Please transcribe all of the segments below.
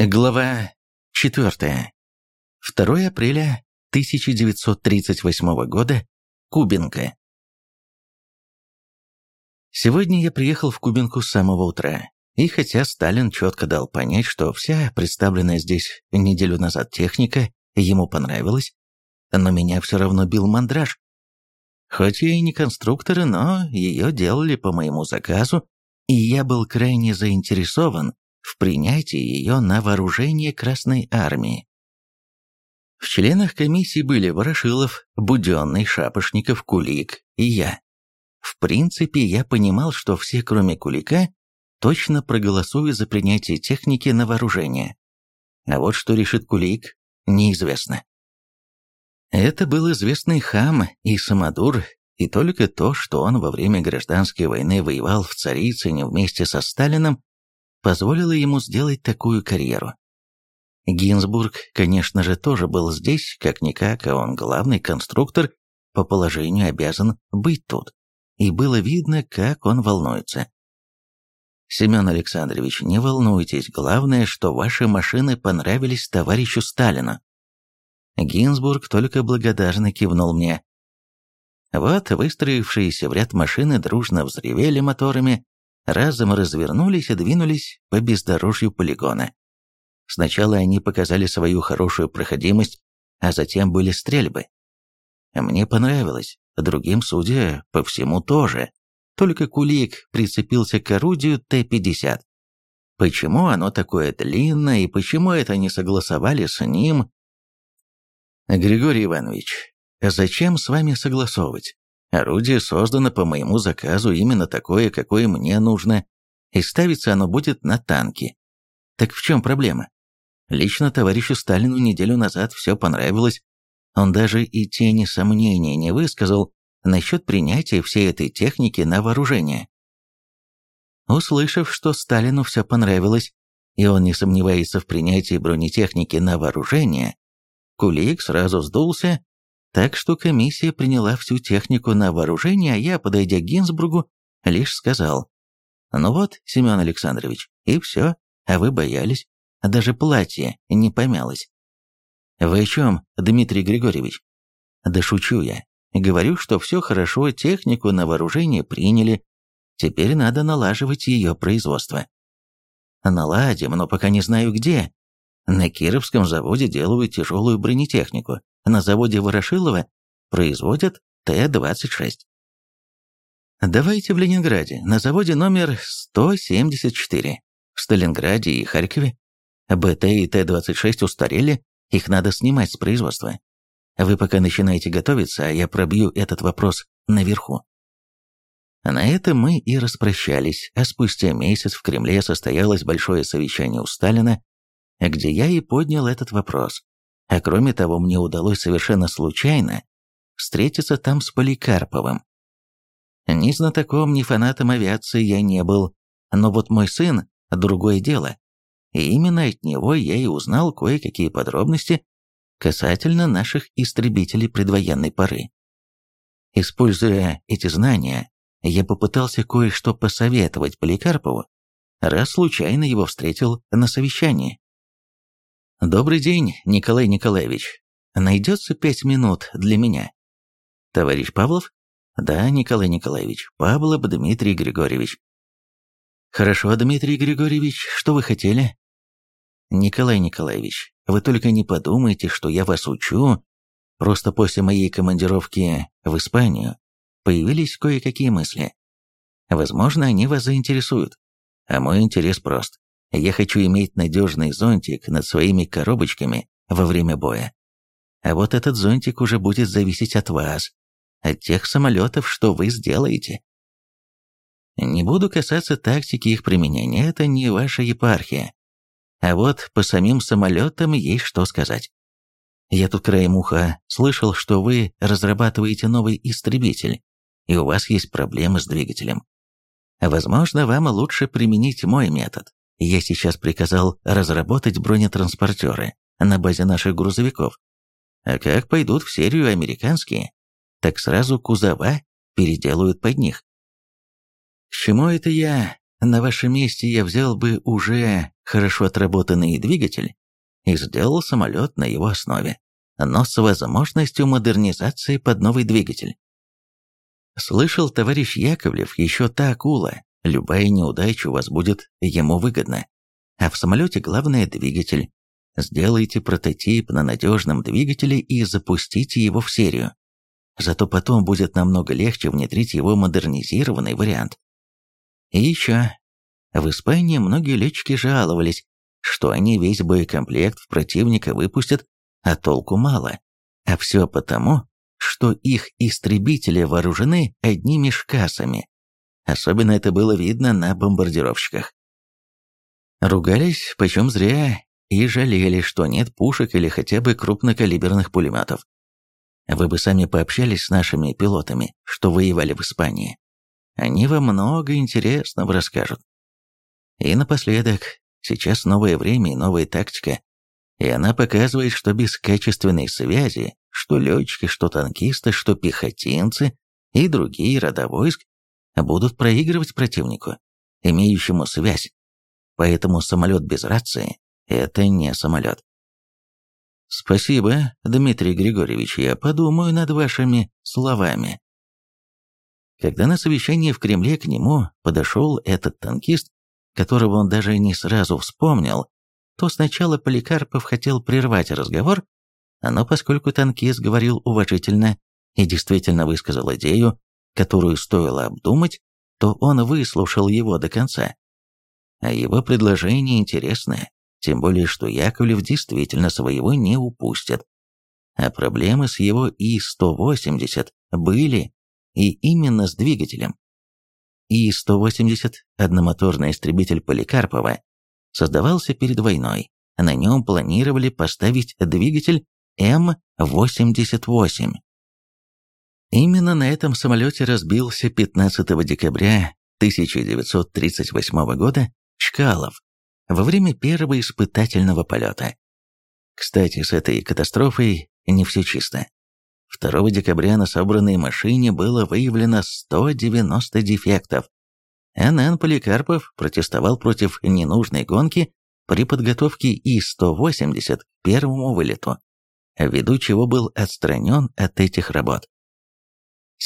Глава 4. 2 апреля 1938 года. Кубинка. Сегодня я приехал в Кубинку с самого утра, и хотя Сталин четко дал понять, что вся представленная здесь неделю назад техника ему понравилась, но меня все равно бил мандраж. Хоть я и не конструкторы, но ее делали по моему заказу, и я был крайне заинтересован в принятии ее на вооружение Красной Армии. В членах комиссии были Ворошилов, Буденный, Шапошников, Кулик и я. В принципе, я понимал, что все, кроме Кулика, точно проголосуют за принятие техники на вооружение. А вот что решит Кулик, неизвестно. Это был известный хам и самодур, и только то, что он во время гражданской войны воевал в Царицыне вместе со Сталином, позволило ему сделать такую карьеру. Гинзбург, конечно же, тоже был здесь, как-никак, а он главный конструктор, по положению обязан быть тут. И было видно, как он волнуется. Семен Александрович, не волнуйтесь, главное, что ваши машины понравились товарищу Сталину. Гинзбург только благодарно кивнул мне. Вот выстроившиеся в ряд машины дружно взревели моторами, разом развернулись и двинулись по бездорожью полигона. Сначала они показали свою хорошую проходимость, а затем были стрельбы. Мне понравилось, другим, судя по всему, тоже. Только Кулик прицепился к орудию Т-50. Почему оно такое длинное и почему это не согласовали с ним? Григорий Иванович, зачем с вами согласовывать? Орудие создано по моему заказу именно такое, какое мне нужно, и ставиться оно будет на танки. Так в чем проблема? Лично товарищу Сталину неделю назад все понравилось. Он даже и тени сомнения не высказал насчет принятия всей этой техники на вооружение. Услышав, что Сталину все понравилось, и он не сомневается в принятии бронетехники на вооружение, Кулик сразу сдулся так что комиссия приняла всю технику на вооружение, а я, подойдя к Гинзбургу, лишь сказал, «Ну вот, Семен Александрович, и все, а вы боялись, даже платье не помялось». «Вы о чем, Дмитрий Григорьевич?» «Да шучу я. Говорю, что все хорошо, технику на вооружение приняли, теперь надо налаживать ее производство». «Наладим, но пока не знаю где. На Кировском заводе делают тяжелую бронетехнику, на заводе Ворошилова производят Т-26. Давайте в Ленинграде, на заводе номер 174. В Сталинграде и Харькове БТ и Т-26 устарели, их надо снимать с производства. Вы пока начинаете готовиться, а я пробью этот вопрос наверху. На этом мы и распрощались, а спустя месяц в Кремле состоялось большое совещание у Сталина, где я и поднял этот вопрос. А кроме того, мне удалось совершенно случайно встретиться там с Поликарповым. Ни знатоком, ни фанатом авиации я не был, но вот мой сын – другое дело. И именно от него я и узнал кое-какие подробности касательно наших истребителей предвоенной поры. Используя эти знания, я попытался кое-что посоветовать Поликарпову, раз случайно его встретил на совещании. «Добрый день, Николай Николаевич. Найдется пять минут для меня?» «Товарищ Павлов?» «Да, Николай Николаевич. Павлов Дмитрий Григорьевич». «Хорошо, Дмитрий Григорьевич, что вы хотели?» «Николай Николаевич, вы только не подумайте, что я вас учу. Просто после моей командировки в Испанию появились кое-какие мысли. Возможно, они вас заинтересуют. А мой интерес прост. Я хочу иметь надежный зонтик над своими коробочками во время боя. А вот этот зонтик уже будет зависеть от вас, от тех самолетов, что вы сделаете. Не буду касаться тактики их применения, это не ваша епархия. А вот по самим самолетам есть что сказать. Я тут краем уха слышал, что вы разрабатываете новый истребитель, и у вас есть проблемы с двигателем. Возможно, вам лучше применить мой метод. Я сейчас приказал разработать бронетранспортеры на базе наших грузовиков. А как пойдут в серию американские, так сразу кузова переделают под них. К чему это я? на вашем месте я взял бы уже хорошо отработанный двигатель и сделал самолет на его основе, но с возможностью модернизации под новый двигатель. Слышал товарищ Яковлев, еще та акула, любая неудача у вас будет ему выгодна. А в самолете главное двигатель. Сделайте прототип на надежном двигателе и запустите его в серию. Зато потом будет намного легче внедрить его модернизированный вариант. И еще. В Испании многие летчики жаловались, что они весь боекомплект в противника выпустят, а толку мало. А все потому, что их истребители вооружены одними шкасами. Особенно это было видно на бомбардировщиках. Ругались, почем зря, и жалели, что нет пушек или хотя бы крупнокалиберных пулеметов. Вы бы сами пообщались с нашими пилотами, что воевали в Испании. Они вам много интересного расскажут. И напоследок, сейчас новое время и новая тактика, и она показывает, что без качественной связи, что летчики, что танкисты, что пехотинцы и другие рода войск будут проигрывать противнику, имеющему связь. Поэтому самолет без рации – это не самолет. Спасибо, Дмитрий Григорьевич, я подумаю над вашими словами. Когда на совещании в Кремле к нему подошел этот танкист, которого он даже не сразу вспомнил, то сначала Поликарпов хотел прервать разговор, но поскольку танкист говорил уважительно и действительно высказал идею, которую стоило обдумать, то он выслушал его до конца. А его предложение интересное, тем более что Яковлев действительно своего не упустит. А проблемы с его И-180 были и именно с двигателем. И-180, одномоторный истребитель Поликарпова, создавался перед войной. На нем планировали поставить двигатель М-88. Именно на этом самолете разбился 15 декабря 1938 года Чкалов во время первого испытательного полета. Кстати, с этой катастрофой не все чисто. 2 декабря на собранной машине было выявлено 190 дефектов. НН Поликарпов протестовал против ненужной гонки при подготовке И-180 к первому вылету, ввиду чего был отстранен от этих работ.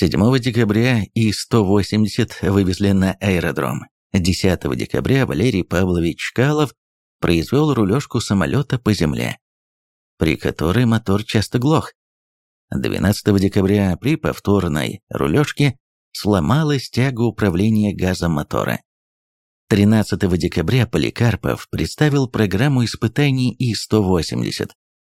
7 декабря И-180 вывезли на аэродром. 10 декабря Валерий Павлович Чкалов произвел рулежку самолета по земле, при которой мотор часто глох. 12 декабря при повторной рулежке сломалась тяга управления газом мотора. 13 декабря Поликарпов представил программу испытаний И-180.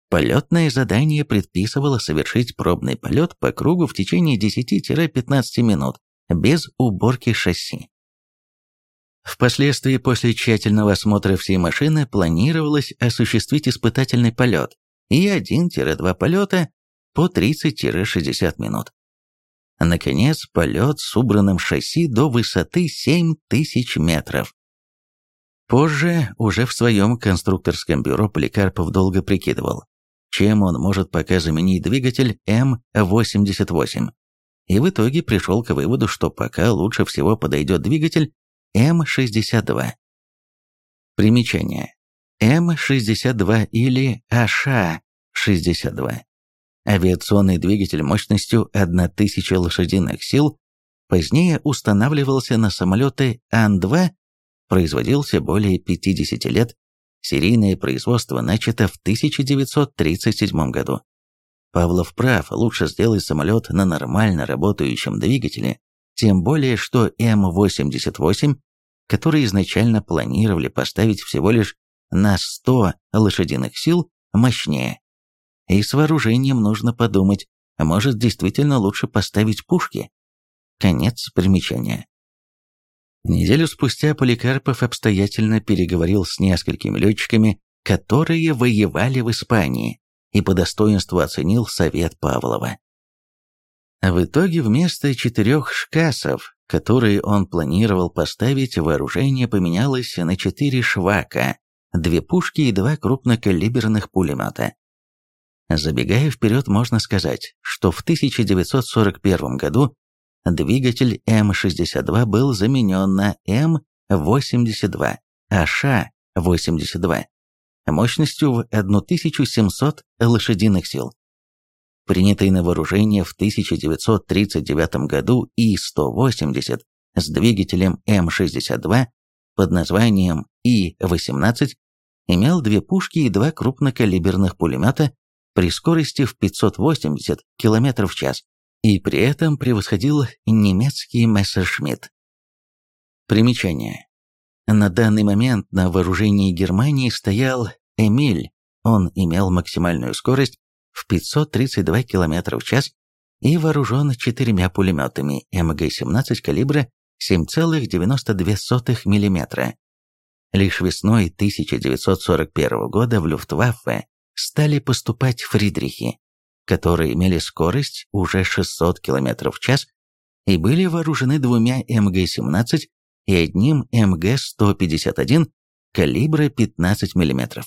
Полетное задание предписывало совершить пробный полет по кругу в течение 10-15 минут, без уборки шасси. Впоследствии, после тщательного осмотра всей машины, планировалось осуществить испытательный полет и 1-2 полета по 30-60 минут. Наконец, полет с убранным шасси до высоты 7000 метров. Позже, уже в своем конструкторском бюро Поликарпов долго прикидывал, чем он может пока заменить двигатель М-88. И в итоге пришел к выводу, что пока лучше всего подойдет двигатель М-62. Примечание. М-62 или АШ-62 Авиационный двигатель мощностью 1000 лошадиных сил позднее устанавливался на самолеты Ан-2, производился более 50 лет, серийное производство начато в 1937 году. Павлов прав, лучше сделать самолет на нормально работающем двигателе, тем более что М-88, который изначально планировали поставить всего лишь на 100 лошадиных сил, мощнее. И с вооружением нужно подумать, а может действительно лучше поставить пушки. Конец примечания. Неделю спустя Поликарпов обстоятельно переговорил с несколькими летчиками, которые воевали в Испании, и по достоинству оценил совет Павлова. В итоге вместо четырех шкасов, которые он планировал поставить, вооружение поменялось на четыре швака, две пушки и два крупнокалиберных пулемета. Забегая вперед, можно сказать, что в 1941 году двигатель М-62 был заменен на АШ-82, АШ-82 мощностью в 1700 лошадиных сил. Принятый на вооружение в 1939 году И-180 с двигателем М-62 под названием И-18 имел две пушки и два крупнокалиберных пулемета при скорости в 580 км в час и при этом превосходил немецкий Мессершмитт. Примечание. На данный момент на вооружении Германии стоял «Эмиль». Он имел максимальную скорость в 532 км в час и вооружен четырьмя пулеметами МГ-17 калибра 7,92 мм. Лишь весной 1941 года в Люфтваффе стали поступать «Фридрихи», которые имели скорость уже 600 км в час и были вооружены двумя МГ-17 и одним МГ-151 калибра 15 мм.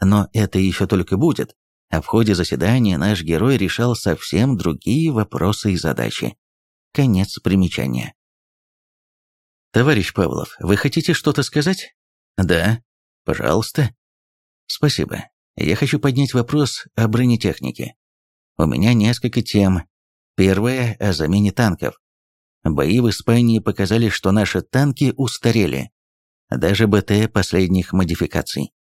Но это еще только будет, а в ходе заседания наш герой решал совсем другие вопросы и задачи. Конец примечания. «Товарищ Павлов, вы хотите что-то сказать?» «Да, пожалуйста». «Спасибо. Я хочу поднять вопрос о бронетехнике. У меня несколько тем. Первая – о замене танков. Бои в Испании показали, что наши танки устарели. Даже БТ последних модификаций.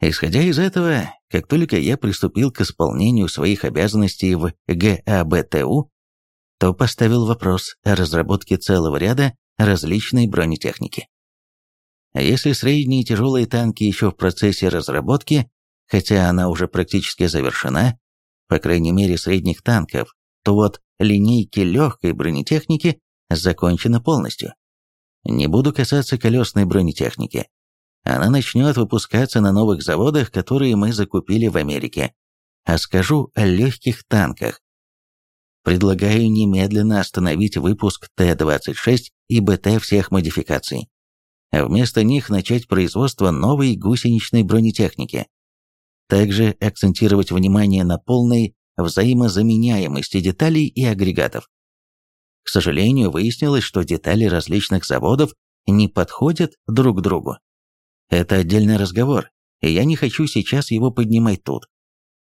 Исходя из этого, как только я приступил к исполнению своих обязанностей в ГАБТУ, то поставил вопрос о разработке целого ряда различной бронетехники. Если средние и тяжелые танки еще в процессе разработки, хотя она уже практически завершена, по крайней мере средних танков, то вот линейки легкой бронетехники закончена полностью. Не буду касаться колесной бронетехники, она начнет выпускаться на новых заводах, которые мы закупили в Америке. А скажу о легких танках. Предлагаю немедленно остановить выпуск Т-26 и БТ всех модификаций. А вместо них начать производство новой гусеничной бронетехники. Также акцентировать внимание на полной взаимозаменяемости деталей и агрегатов. К сожалению, выяснилось, что детали различных заводов не подходят друг другу. Это отдельный разговор, и я не хочу сейчас его поднимать тут.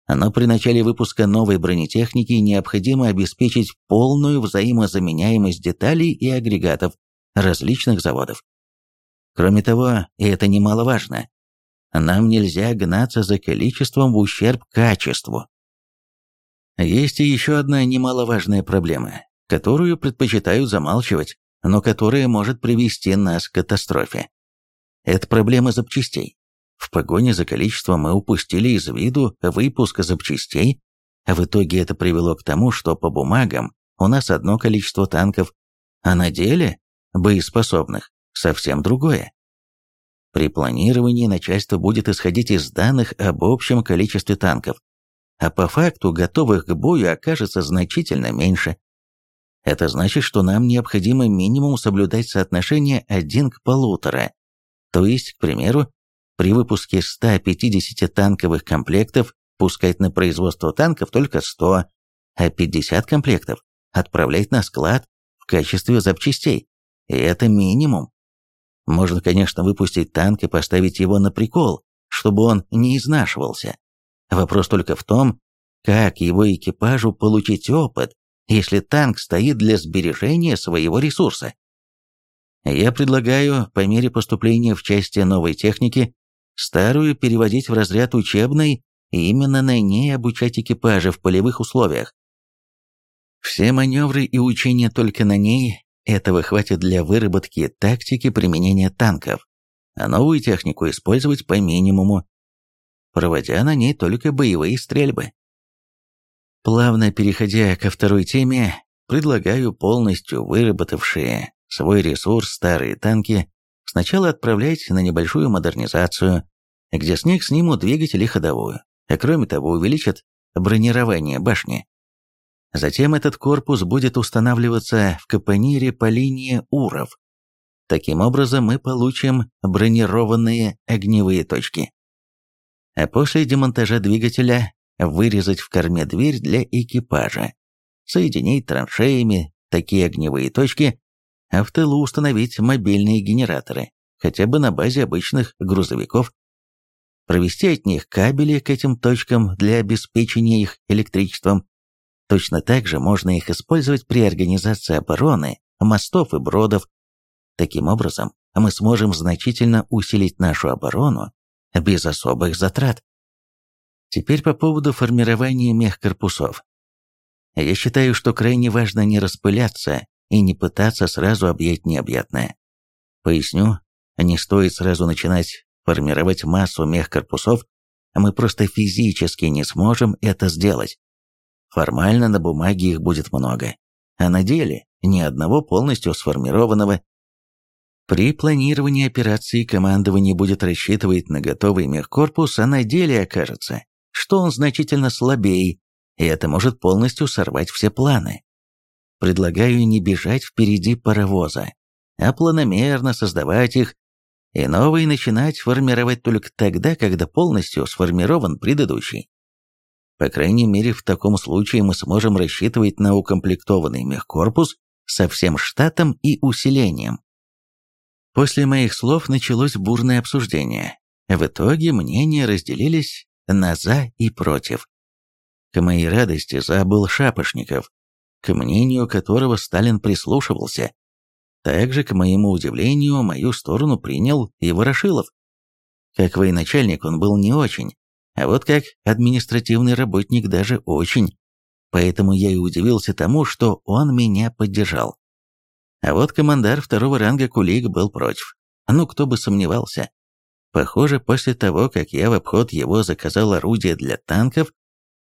Но при начале выпуска новой бронетехники необходимо обеспечить полную взаимозаменяемость деталей и агрегатов различных заводов. Кроме того, и это немаловажно, нам нельзя гнаться за количеством в ущерб качеству. Есть и еще одна немаловажная проблема, которую предпочитают замалчивать, но которая может привести нас к катастрофе. Это проблема запчастей. В погоне за количеством мы упустили из виду выпуск запчастей, а в итоге это привело к тому, что по бумагам у нас одно количество танков, а на деле боеспособных совсем другое. При планировании начальство будет исходить из данных об общем количестве танков, а по факту готовых к бою окажется значительно меньше. Это значит, что нам необходимо минимум соблюдать соотношение один к полутора то есть, к примеру, при выпуске 150 танковых комплектов пускать на производство танков только 100, а 50 комплектов отправлять на склад в качестве запчастей. И это минимум. Можно, конечно, выпустить танк и поставить его на прикол, чтобы он не изнашивался. Вопрос только в том, как его экипажу получить опыт, если танк стоит для сбережения своего ресурса. Я предлагаю, по мере поступления в части новой техники, старую переводить в разряд учебной и именно на ней обучать экипажи в полевых условиях. Все маневры и учения только на ней, этого хватит для выработки тактики применения танков, а новую технику использовать по минимуму, проводя на ней только боевые стрельбы. Плавно переходя ко второй теме, предлагаю полностью выработавшие свой ресурс старые танки сначала отправлять на небольшую модернизацию, где с них снимут двигатель и ходовую, а кроме того увеличат бронирование башни. Затем этот корпус будет устанавливаться в капонире по линии УРов. Таким образом мы получим бронированные огневые точки. А после демонтажа двигателя вырезать в корме дверь для экипажа, соединить траншеями такие огневые точки, а в тылу установить мобильные генераторы, хотя бы на базе обычных грузовиков, провести от них кабели к этим точкам для обеспечения их электричеством. Точно так же можно их использовать при организации обороны, мостов и бродов. Таким образом, мы сможем значительно усилить нашу оборону без особых затрат. Теперь по поводу формирования мехкорпусов. Я считаю, что крайне важно не распыляться и не пытаться сразу объять необъятное. Поясню, не стоит сразу начинать формировать массу мехкорпусов, мы просто физически не сможем это сделать. Формально на бумаге их будет много, а на деле ни одного полностью сформированного. При планировании операции командование будет рассчитывать на готовый мехкорпус, а на деле окажется, что он значительно слабее, и это может полностью сорвать все планы. Предлагаю не бежать впереди паровоза, а планомерно создавать их, и новый начинать формировать только тогда, когда полностью сформирован предыдущий. По крайней мере, в таком случае мы сможем рассчитывать на укомплектованный мехкорпус со всем штатом и усилением. После моих слов началось бурное обсуждение. В итоге мнения разделились на «за» и «против». К моей радости «за» был Шапошников, к мнению которого Сталин прислушивался. Также, к моему удивлению, мою сторону принял и Ворошилов. Как военачальник он был не очень, а вот как административный работник даже очень. Поэтому я и удивился тому, что он меня поддержал. А вот командар второго ранга Кулик был против. Ну, кто бы сомневался. Похоже, после того, как я в обход его заказал орудие для танков,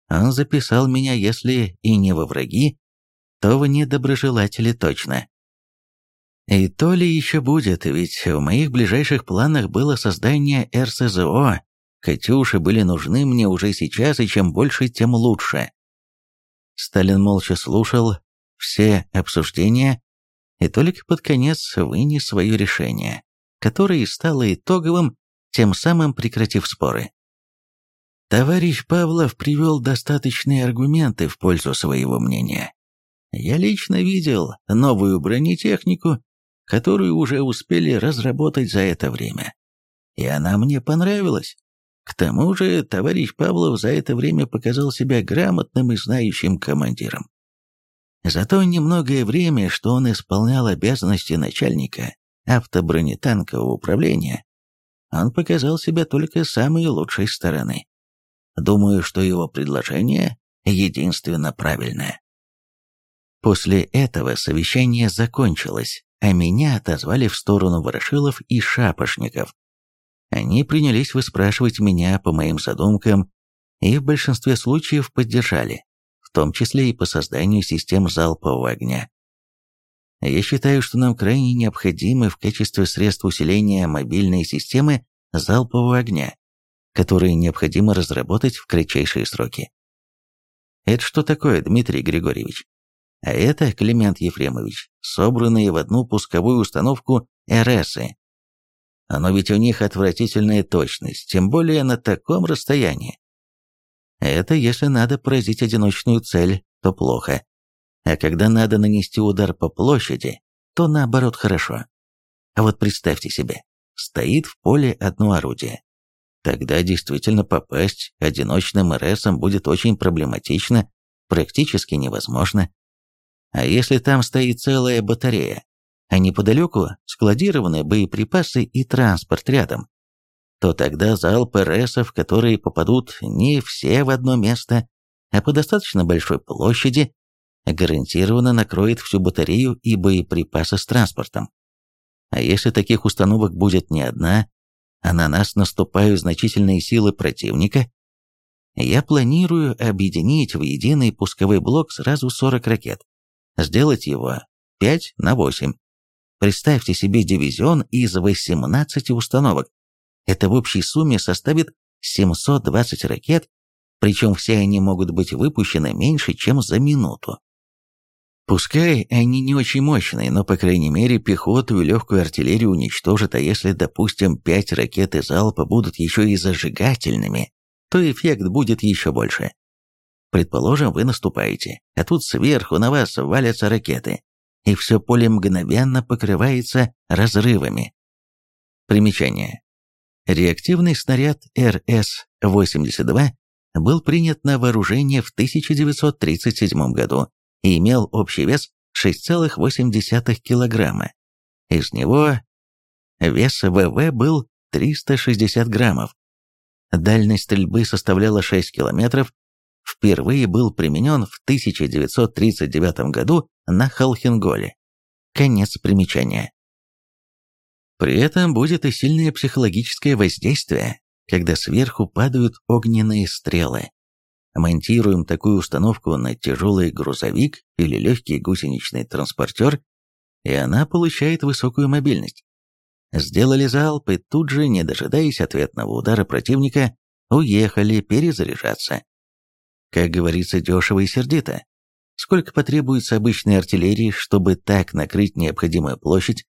он записал меня, если и не во враги, то в недоброжелатели точно. И то ли еще будет, ведь в моих ближайших планах было создание РСЗО. Катюши были нужны мне уже сейчас, и чем больше, тем лучше. Сталин молча слушал все обсуждения и только под конец вынес свое решение, которое стало итоговым, тем самым прекратив споры. Товарищ Павлов привел достаточные аргументы в пользу своего мнения. Я лично видел новую бронетехнику, которую уже успели разработать за это время. И она мне понравилась. К тому же товарищ Павлов за это время показал себя грамотным и знающим командиром. За то немногое время, что он исполнял обязанности начальника автобронетанкового управления, он показал себя только с самой лучшей стороны. Думаю, что его предложение единственно правильное. После этого совещание закончилось, а меня отозвали в сторону Ворошилов и Шапошников. Они принялись выспрашивать меня по моим задумкам и в большинстве случаев поддержали, в том числе и по созданию систем залпового огня. Я считаю, что нам крайне необходимы в качестве средств усиления мобильной системы залпового огня, которые необходимо разработать в кратчайшие сроки. Это что такое, Дмитрий Григорьевич? А это, Климент Ефремович, собранные в одну пусковую установку РСы. Но ведь у них отвратительная точность, тем более на таком расстоянии. Это если надо поразить одиночную цель, то плохо. А когда надо нанести удар по площади, то наоборот хорошо. А вот представьте себе, стоит в поле одно орудие. Тогда действительно попасть одиночным РСом будет очень проблематично, практически невозможно. А если там стоит целая батарея, а неподалеку складированы боеприпасы и транспорт рядом, то тогда залп РСов, которые попадут не все в одно место, а по достаточно большой площади, гарантированно накроет всю батарею и боеприпасы с транспортом. А если таких установок будет не одна, а на нас наступают значительные силы противника, я планирую объединить в единый пусковой блок сразу 40 ракет сделать его 5 на 8. Представьте себе дивизион из 18 установок. Это в общей сумме составит 720 ракет, причем все они могут быть выпущены меньше, чем за минуту. Пускай они не очень мощные, но, по крайней мере, пехоту и легкую артиллерию уничтожат, а если, допустим, 5 ракет из залпа будут еще и зажигательными, то эффект будет еще больше. Предположим, вы наступаете, а тут сверху на вас валятся ракеты. И все поле мгновенно покрывается разрывами. Примечание. Реактивный снаряд РС-82 был принят на вооружение в 1937 году и имел общий вес 6,8 килограмма. Из него вес ВВ был 360 граммов. Дальность стрельбы составляла 6 километров. Впервые был применен в 1939 году на Халхинголе. Конец примечания. При этом будет и сильное психологическое воздействие, когда сверху падают огненные стрелы. Монтируем такую установку на тяжелый грузовик или легкий гусеничный транспортер, и она получает высокую мобильность. Сделали залп и тут же, не дожидаясь ответного удара противника, уехали перезаряжаться. Как говорится, дешево и сердито. Сколько потребуется обычной артиллерии, чтобы так накрыть необходимую площадь?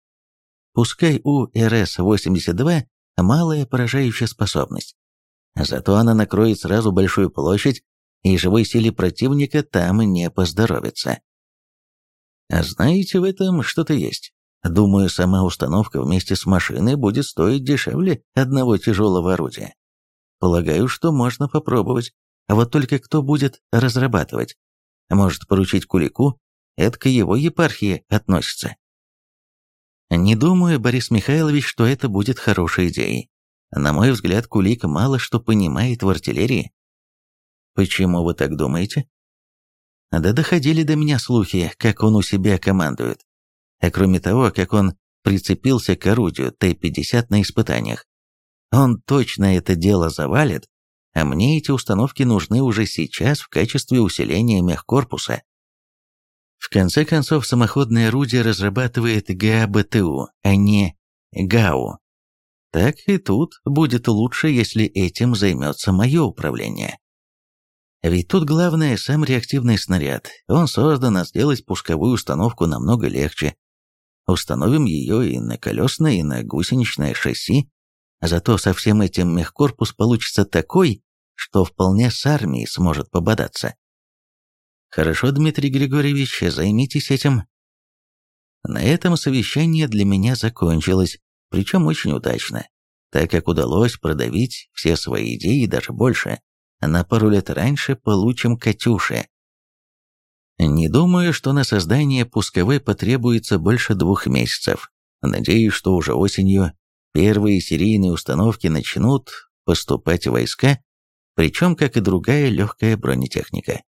Пускай у РС-82 малая поражающая способность. Зато она накроет сразу большую площадь, и живой силе противника там не поздоровится. А знаете, в этом что-то есть. Думаю, сама установка вместе с машиной будет стоить дешевле одного тяжелого орудия. Полагаю, что можно попробовать. А вот только кто будет разрабатывать? Может поручить Кулику? Это к его епархии относится. Не думаю, Борис Михайлович, что это будет хорошей идеей. На мой взгляд, Кулик мало что понимает в артиллерии. Почему вы так думаете? Да доходили до меня слухи, как он у себя командует. А кроме того, как он прицепился к орудию Т-50 на испытаниях. Он точно это дело завалит, а мне эти установки нужны уже сейчас в качестве усиления мехкорпуса. В конце концов, самоходное орудие разрабатывает ГАБТУ, а не ГАУ. Так и тут будет лучше, если этим займется мое управление. Ведь тут главное сам реактивный снаряд. Он создан, а сделать пусковую установку намного легче. Установим ее и на колесное, и на гусеничное шасси. Зато со всем этим мехкорпус получится такой, что вполне с армией сможет пободаться. Хорошо, Дмитрий Григорьевич, займитесь этим. На этом совещание для меня закончилось, причем очень удачно, так как удалось продавить все свои идеи даже больше на пару лет раньше получим «Катюши». Не думаю, что на создание пусковой потребуется больше двух месяцев. Надеюсь, что уже осенью первые серийные установки начнут поступать войска, причем, как и другая легкая бронетехника.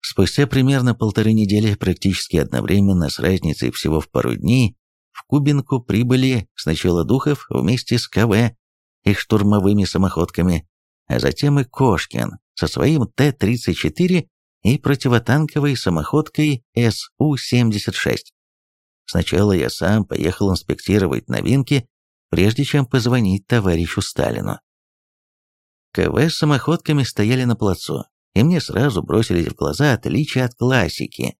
Спустя примерно полторы недели, практически одновременно с разницей всего в пару дней, в Кубинку прибыли сначала Духов вместе с КВ, их штурмовыми самоходками, а затем и Кошкин со своим Т-34 и противотанковой самоходкой СУ-76. Сначала я сам поехал инспектировать новинки, прежде чем позвонить товарищу Сталину. КВ с самоходками стояли на плацу, и мне сразу бросились в глаза отличия от классики,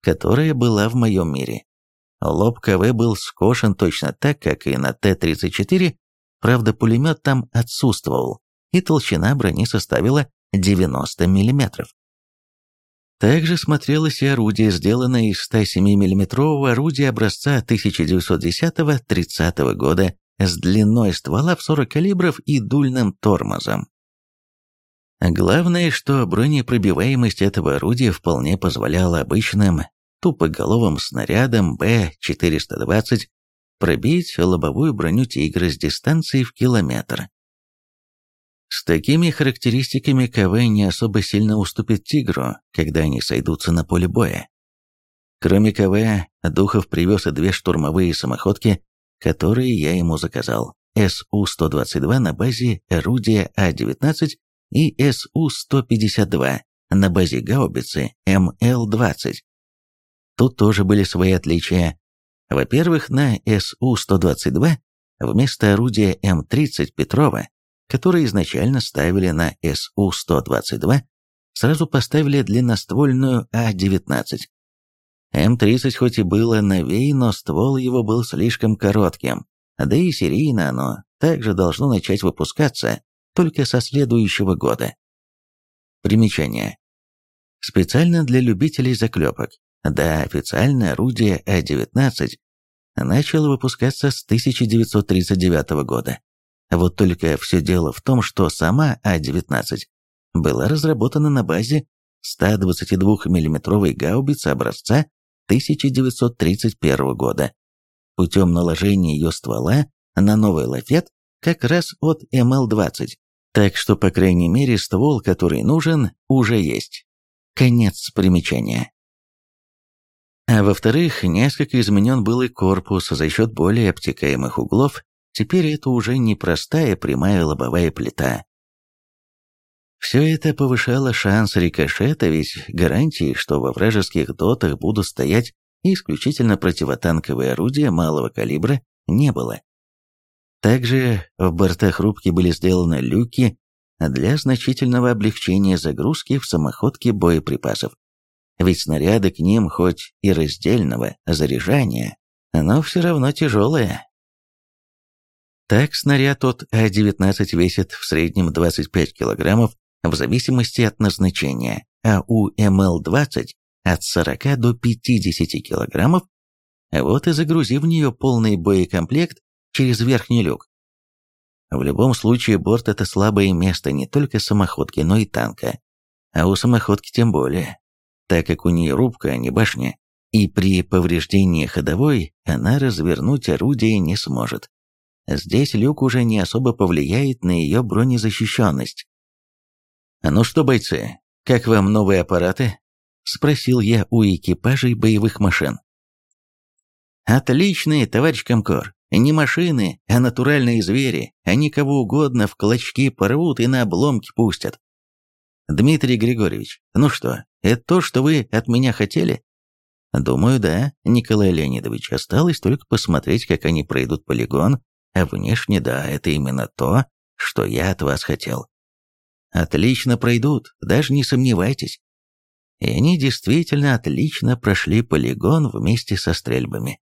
которая была в моем мире. Лоб КВ был скошен точно так, как и на Т-34, правда пулемет там отсутствовал и толщина брони составила 90 мм. Также смотрелось и орудие, сделанное из 107 миллиметрового орудия образца 1910-30 года с длиной ствола в 40 калибров и дульным тормозом. Главное, что бронепробиваемость этого орудия вполне позволяла обычным тупоголовым снарядам Б-420 пробить лобовую броню «Тигра» с дистанции в километр. С такими характеристиками КВ не особо сильно уступит Тигру, когда они сойдутся на поле боя. Кроме КВ, Духов привез и две штурмовые самоходки, которые я ему заказал. СУ-122 на базе орудия А-19 и СУ-152 на базе гаубицы МЛ-20. Тут тоже были свои отличия. Во-первых, на СУ-122 вместо орудия М-30 Петрова которые изначально ставили на СУ-122, сразу поставили длинноствольную А-19. М-30 хоть и было новей, но ствол его был слишком коротким, да и серийно оно также должно начать выпускаться только со следующего года. Примечание. Специально для любителей заклепок. Да, официальное орудие А-19 начало выпускаться с 1939 года. Вот только все дело в том, что сама А-19 была разработана на базе 122 миллиметровой гаубицы образца 1931 года путем наложения ее ствола на новый лафет как раз от МЛ-20. Так что, по крайней мере, ствол, который нужен, уже есть. Конец примечания. А во-вторых, несколько изменен был и корпус за счет более обтекаемых углов, теперь это уже не простая прямая лобовая плита. Все это повышало шанс рикошета, ведь гарантии, что во вражеских дотах будут стоять исключительно противотанковые орудия малого калибра, не было. Также в бортах рубки были сделаны люки для значительного облегчения загрузки в самоходке боеприпасов. Ведь снаряды к ним хоть и раздельного заряжания, но все равно тяжелые. Так снаряд от А-19 весит в среднем 25 килограммов в зависимости от назначения, а у МЛ-20 от 40 до 50 килограммов, вот и загрузи в нее полный боекомплект через верхний люк. В любом случае борт это слабое место не только самоходки, но и танка, а у самоходки тем более так как у нее рубка, а не башня, и при повреждении ходовой она развернуть орудие не сможет. Здесь люк уже не особо повлияет на ее бронезащищенность. «А «Ну что, бойцы, как вам новые аппараты?» – спросил я у экипажей боевых машин. «Отличные, товарищ Комкор. Не машины, а натуральные звери. Они кого угодно в клочки порвут и на обломки пустят. Дмитрий Григорьевич, ну что, это то, что вы от меня хотели? Думаю, да, Николай Леонидович. Осталось только посмотреть, как они пройдут полигон, а внешне, да, это именно то, что я от вас хотел. Отлично пройдут, даже не сомневайтесь. И они действительно отлично прошли полигон вместе со стрельбами.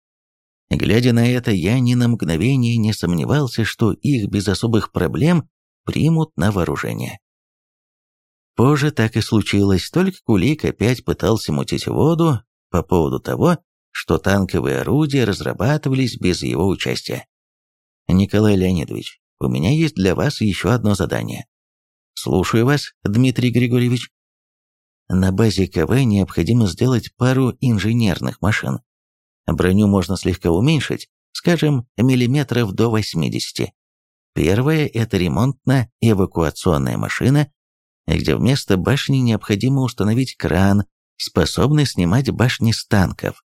Глядя на это, я ни на мгновение не сомневался, что их без особых проблем примут на вооружение. Позже так и случилось, только Кулик опять пытался мутить воду по поводу того, что танковые орудия разрабатывались без его участия. «Николай Леонидович, у меня есть для вас еще одно задание». «Слушаю вас, Дмитрий Григорьевич». На базе КВ необходимо сделать пару инженерных машин. Броню можно слегка уменьшить, скажем, миллиметров до 80. Первая – это ремонтно-эвакуационная машина где вместо башни необходимо установить кран, способный снимать башни с танков.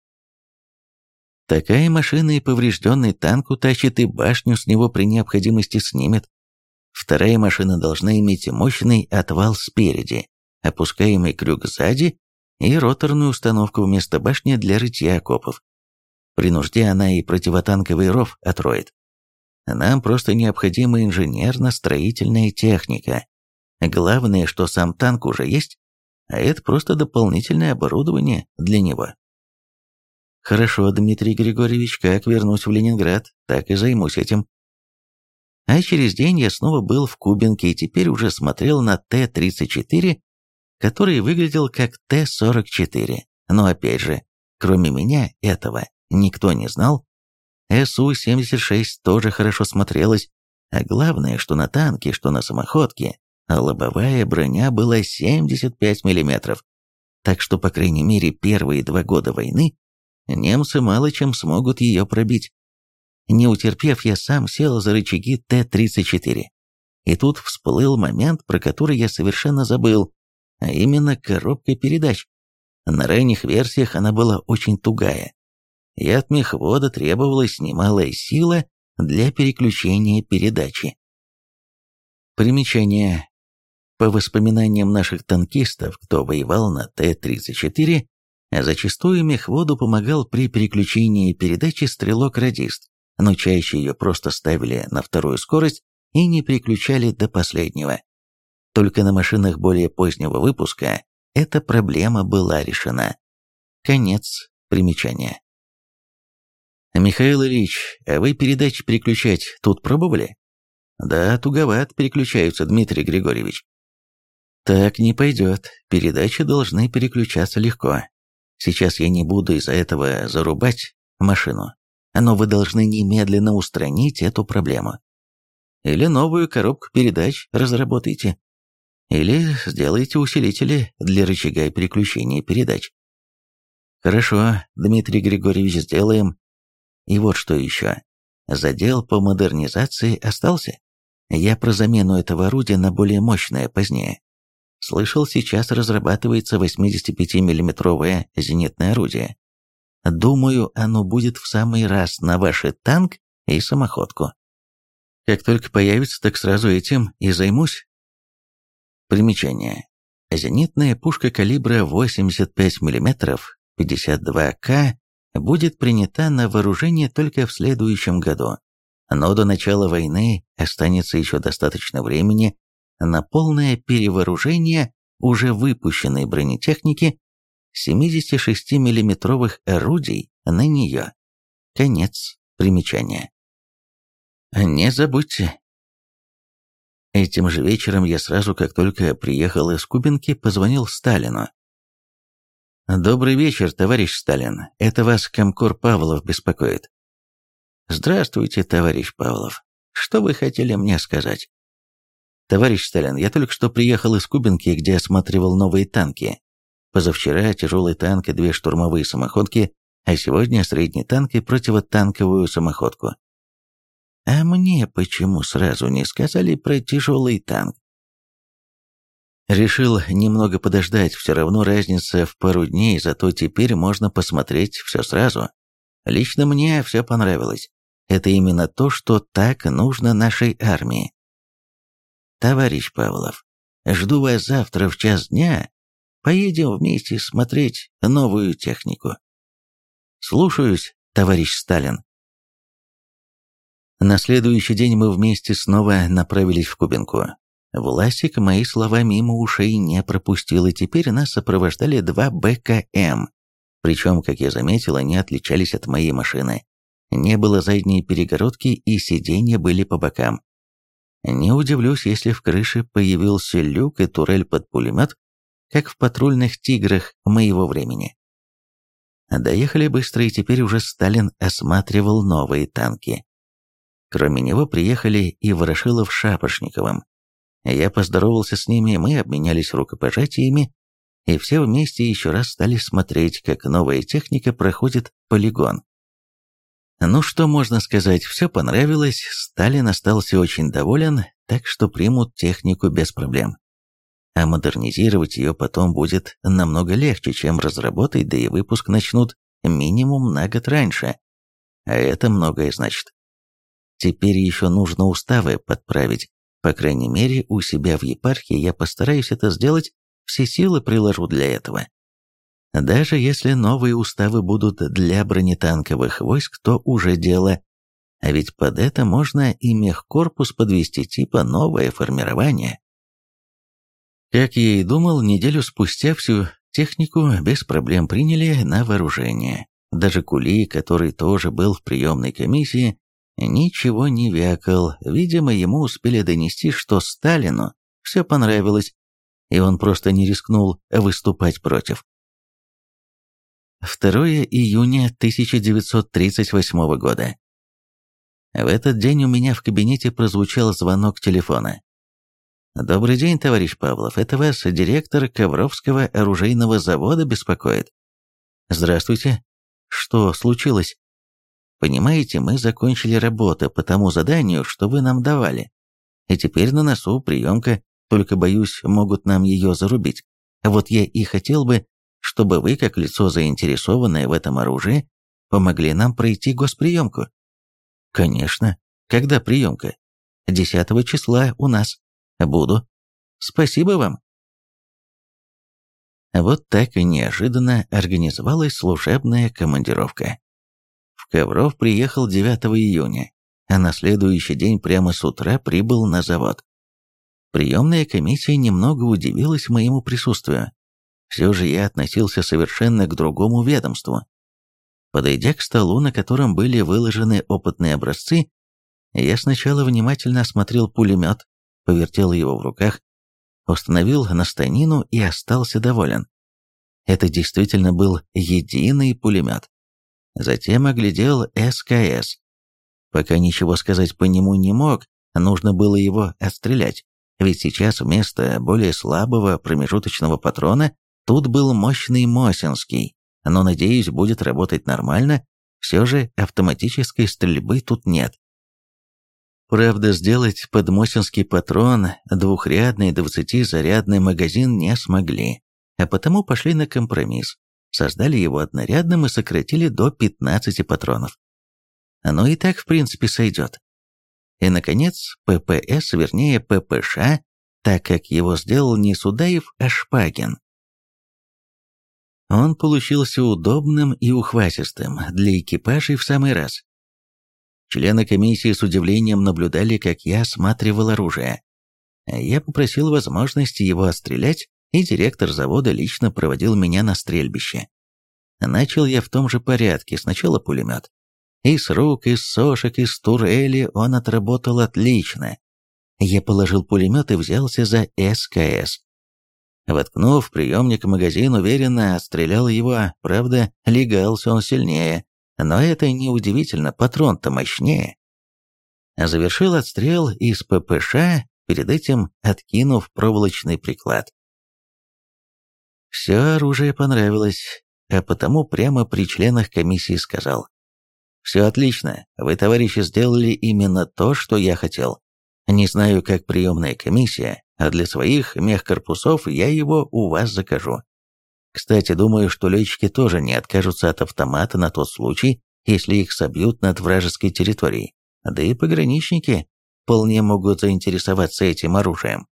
Такая машина и поврежденный танк утащит и башню с него при необходимости снимет. Вторая машина должна иметь мощный отвал спереди, опускаемый крюк сзади и роторную установку вместо башни для рытья окопов. При нужде она и противотанковый ров отроет. Нам просто необходима инженерно-строительная техника, Главное, что сам танк уже есть, а это просто дополнительное оборудование для него. Хорошо, Дмитрий Григорьевич, как вернусь в Ленинград, так и займусь этим. А через день я снова был в Кубинке и теперь уже смотрел на Т-34, который выглядел как Т-44. Но опять же, кроме меня этого никто не знал. СУ-76 тоже хорошо смотрелась, а главное, что на танке, что на самоходке лобовая броня была 75 мм. Так что, по крайней мере, первые два года войны немцы мало чем смогут ее пробить. Не утерпев, я сам сел за рычаги Т-34. И тут всплыл момент, про который я совершенно забыл, а именно коробка передач. На ранних версиях она была очень тугая, и от мехвода требовалась немалая сила для переключения передачи. Примечание. По воспоминаниям наших танкистов, кто воевал на Т-34, зачастую мехводу помогал при переключении передачи стрелок-радист, но чаще ее просто ставили на вторую скорость и не переключали до последнего. Только на машинах более позднего выпуска эта проблема была решена. Конец примечания. Михаил Ильич, а вы передачи переключать тут пробовали? Да, туговат переключаются, Дмитрий Григорьевич. Так не пойдет, передачи должны переключаться легко. Сейчас я не буду из-за этого зарубать машину, но вы должны немедленно устранить эту проблему. Или новую коробку передач разработайте. Или сделайте усилители для рычага переключения передач. Хорошо, Дмитрий Григорьевич, сделаем. И вот что еще. Задел по модернизации остался. Я про замену этого орудия на более мощное позднее. Слышал, сейчас разрабатывается 85 миллиметровое зенитное орудие. Думаю, оно будет в самый раз на ваш танк и самоходку. Как только появится, так сразу этим и займусь. Примечание. Зенитная пушка калибра 85 мм 52К будет принята на вооружение только в следующем году, но до начала войны останется еще достаточно времени на полное перевооружение уже выпущенной бронетехники 76 миллиметровых орудий на нее. Конец примечания. Не забудьте. Этим же вечером я сразу, как только приехал из Кубинки, позвонил Сталину. «Добрый вечер, товарищ Сталин. Это вас Комкор Павлов беспокоит». «Здравствуйте, товарищ Павлов. Что вы хотели мне сказать?» «Товарищ Сталин, я только что приехал из Кубинки, где осматривал новые танки. Позавчера тяжелый танк и две штурмовые самоходки, а сегодня средний танк и противотанковую самоходку. А мне почему сразу не сказали про тяжелый танк? Решил немного подождать, все равно разница в пару дней, зато теперь можно посмотреть все сразу. Лично мне все понравилось. Это именно то, что так нужно нашей армии. Товарищ Павлов, жду вас завтра в час дня. Поедем вместе смотреть новую технику. Слушаюсь, товарищ Сталин. На следующий день мы вместе снова направились в Кубинку. Власик мои слова мимо ушей не пропустил, и теперь нас сопровождали два БКМ. Причем, как я заметил, они отличались от моей машины. Не было задней перегородки, и сиденья были по бокам. Не удивлюсь, если в крыше появился люк и турель под пулемет, как в патрульных «Тиграх» моего времени. Доехали быстро, и теперь уже Сталин осматривал новые танки. Кроме него приехали и Ворошилов с Шапошниковым. Я поздоровался с ними, мы обменялись рукопожатиями, и все вместе еще раз стали смотреть, как новая техника проходит полигон. Ну что можно сказать, все понравилось, Сталин остался очень доволен, так что примут технику без проблем. А модернизировать ее потом будет намного легче, чем разработать, да и выпуск начнут минимум на год раньше. А это многое значит. Теперь еще нужно уставы подправить. По крайней мере, у себя в епархии я постараюсь это сделать, все силы приложу для этого. Даже если новые уставы будут для бронетанковых войск, то уже дело. А ведь под это можно и мехкорпус подвести типа новое формирование. Как я и думал, неделю спустя всю технику без проблем приняли на вооружение. Даже Кули, который тоже был в приемной комиссии, ничего не вякал. Видимо, ему успели донести, что Сталину все понравилось, и он просто не рискнул выступать против. 2 июня 1938 года. В этот день у меня в кабинете прозвучал звонок телефона. «Добрый день, товарищ Павлов, это вас директор Ковровского оружейного завода беспокоит?» «Здравствуйте. Что случилось?» Понимаете, мы закончили работу по тому заданию, что вы нам давали. И теперь на носу приемка, только, боюсь, могут нам ее зарубить. Вот я и хотел бы, чтобы вы, как лицо заинтересованное в этом оружии, помогли нам пройти госприемку. Конечно. Когда приемка? 10 числа у нас. Буду. Спасибо вам. Вот так и неожиданно организовалась служебная командировка. Ковров приехал 9 июня, а на следующий день прямо с утра прибыл на завод. Приемная комиссия немного удивилась моему присутствию. Все же я относился совершенно к другому ведомству. Подойдя к столу, на котором были выложены опытные образцы, я сначала внимательно осмотрел пулемет, повертел его в руках, установил на станину и остался доволен. Это действительно был единый пулемет. Затем оглядел СКС. Пока ничего сказать по нему не мог, нужно было его отстрелять. Ведь сейчас вместо более слабого промежуточного патрона тут был мощный Мосинский, но, надеюсь, будет работать нормально, все же автоматической стрельбы тут нет. Правда, сделать под Мосинский патрон двухрядный 20-зарядный магазин не смогли, а потому пошли на компромисс, создали его однорядным и сократили до 15 патронов. Оно и так, в принципе, сойдет. И, наконец, ППС, вернее ППШ, так как его сделал не Судаев, а Шпагин. Он получился удобным и ухватистым, для экипажей в самый раз. Члены комиссии с удивлением наблюдали, как я осматривал оружие. Я попросил возможности его отстрелять, и директор завода лично проводил меня на стрельбище. Начал я в том же порядке, сначала пулемет, и с рук, из сошек, из турели он отработал отлично. Я положил пулемет и взялся за СКС. Воткнув приемник в магазин, уверенно отстрелял его, правда, легался он сильнее. Но это неудивительно, патрон-то мощнее. Завершил отстрел из ППШ, перед этим откинув проволочный приклад. Все оружие понравилось, а потому прямо при членах комиссии сказал. «Все отлично. Вы, товарищи, сделали именно то, что я хотел. Не знаю, как приемная комиссия, а для своих мехкорпусов я его у вас закажу. Кстати, думаю, что летчики тоже не откажутся от автомата на тот случай, если их собьют над вражеской территорией. Да и пограничники вполне могут заинтересоваться этим оружием.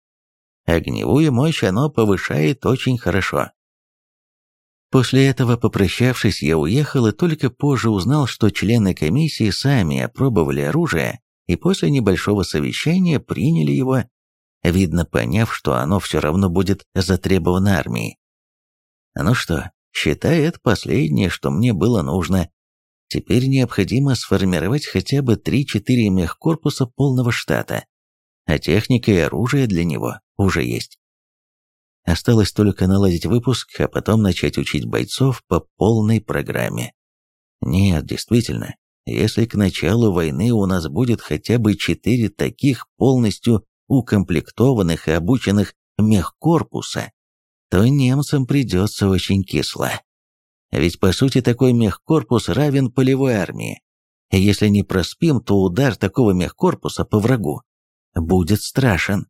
Огневую мощь оно повышает очень хорошо. После этого, попрощавшись, я уехал и только позже узнал, что члены комиссии сами опробовали оружие и после небольшого совещания приняли его, видно поняв, что оно все равно будет затребовано армией. Ну что, считай это последнее, что мне было нужно. Теперь необходимо сформировать хотя бы 3-4 мехкорпуса полного штата, а техника и оружие для него уже есть. Осталось только наладить выпуск, а потом начать учить бойцов по полной программе. Нет, действительно, если к началу войны у нас будет хотя бы четыре таких полностью укомплектованных и обученных мехкорпуса, то немцам придется очень кисло. Ведь по сути такой мехкорпус равен полевой армии. Если не проспим, то удар такого мехкорпуса по врагу будет страшен.